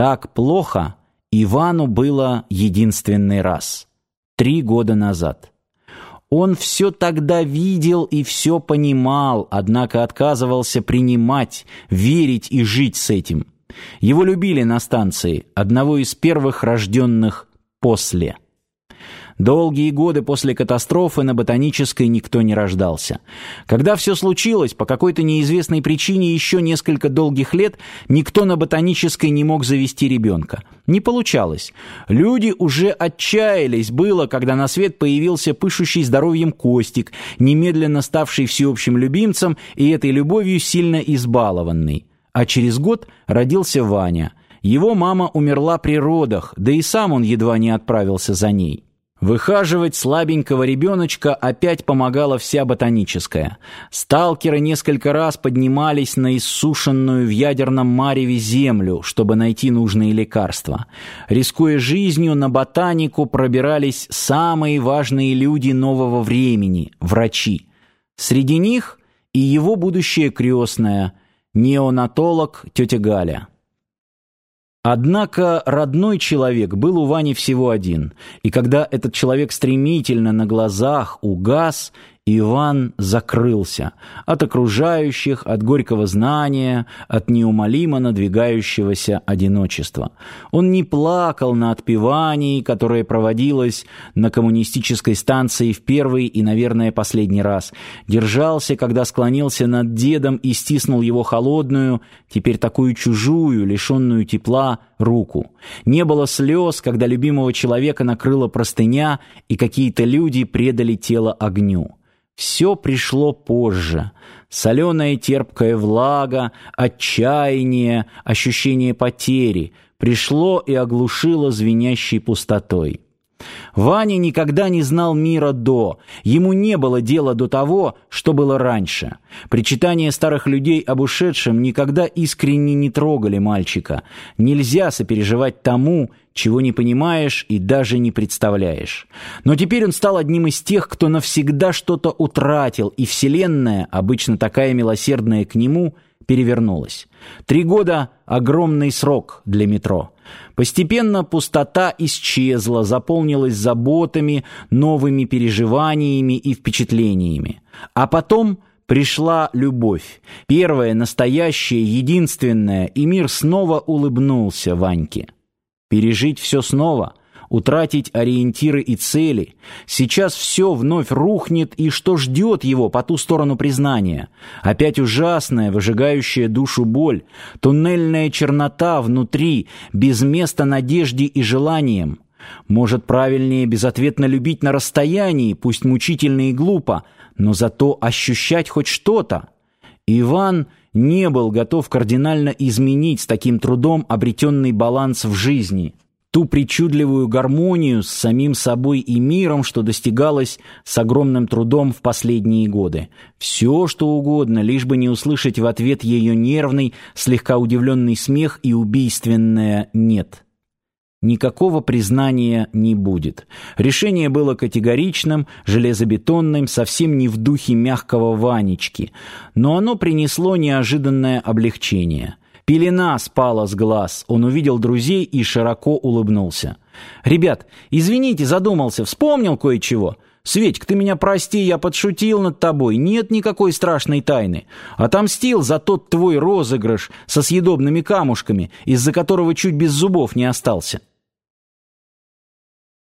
Так плохо Ивану было единственный раз. Три года назад. Он все тогда видел и все понимал, однако отказывался принимать, верить и жить с этим. Его любили на станции, одного из первых рожденных после. Долгие годы после катастрофы на ботанической никто не рождался. Когда все случилось, по какой-то неизвестной причине еще несколько долгих лет никто на ботанической не мог завести ребенка. Не получалось. Люди уже отчаялись было, когда на свет появился пышущий здоровьем Костик, немедленно ставший всеобщим любимцем и этой любовью сильно избалованный. А через год родился Ваня. Его мама умерла при родах, да и сам он едва не отправился за ней. Выхаживать слабенького ребеночка опять помогала вся ботаническая. Сталкеры несколько раз поднимались на иссушенную в ядерном мареве землю, чтобы найти нужные лекарства. Рискуя жизнью, на ботанику пробирались самые важные люди нового времени – врачи. Среди них и его будущая крестная, неонатолог тетя Галя. Однако родной человек был у Вани всего один, и когда этот человек стремительно на глазах угас, Иван закрылся от окружающих, от горького знания, от неумолимо надвигающегося одиночества. Он не плакал на отпевании, которое проводилось на коммунистической станции в первый и, наверное, последний раз. Держался, когда склонился над дедом и стиснул его холодную, теперь такую чужую, лишенную тепла, руку. Не было слез, когда любимого человека накрыла простыня, и какие-то люди предали тело огню. Все пришло позже. Соленая терпкая влага, отчаяние, ощущение потери пришло и оглушило звенящей пустотой. Ваня никогда не знал мира до, ему не было дела до того, что было раньше. Причитания старых людей об ушедшем никогда искренне не трогали мальчика. Нельзя сопереживать тому, чего не понимаешь и даже не представляешь. Но теперь он стал одним из тех, кто навсегда что-то утратил, и Вселенная, обычно такая милосердная к нему, перевернулась. Три года — огромный срок для метро. Постепенно пустота исчезла, заполнилась заботами, новыми переживаниями и впечатлениями. А потом пришла любовь. Первая, настоящая, единственная, и мир снова улыбнулся Ваньке. Пережить все снова — утратить ориентиры и цели. Сейчас все вновь рухнет, и что ждет его по ту сторону признания? Опять ужасная, выжигающая душу боль, туннельная чернота внутри, без места надежде и желаниям. Может, правильнее безответно любить на расстоянии, пусть мучительно и глупо, но зато ощущать хоть что-то. Иван не был готов кардинально изменить с таким трудом обретенный баланс в жизни – ту причудливую гармонию с самим собой и миром, что достигалось с огромным трудом в последние годы. Все, что угодно, лишь бы не услышать в ответ ее нервный, слегка удивленный смех и убийственное «нет». Никакого признания не будет. Решение было категоричным, железобетонным, совсем не в духе мягкого Ванечки, но оно принесло неожиданное облегчение. Пелена спала с глаз. Он увидел друзей и широко улыбнулся. «Ребят, извините, задумался, вспомнил кое-чего. Светик, ты меня прости, я подшутил над тобой. Нет никакой страшной тайны. Отомстил за тот твой розыгрыш со съедобными камушками, из-за которого чуть без зубов не остался».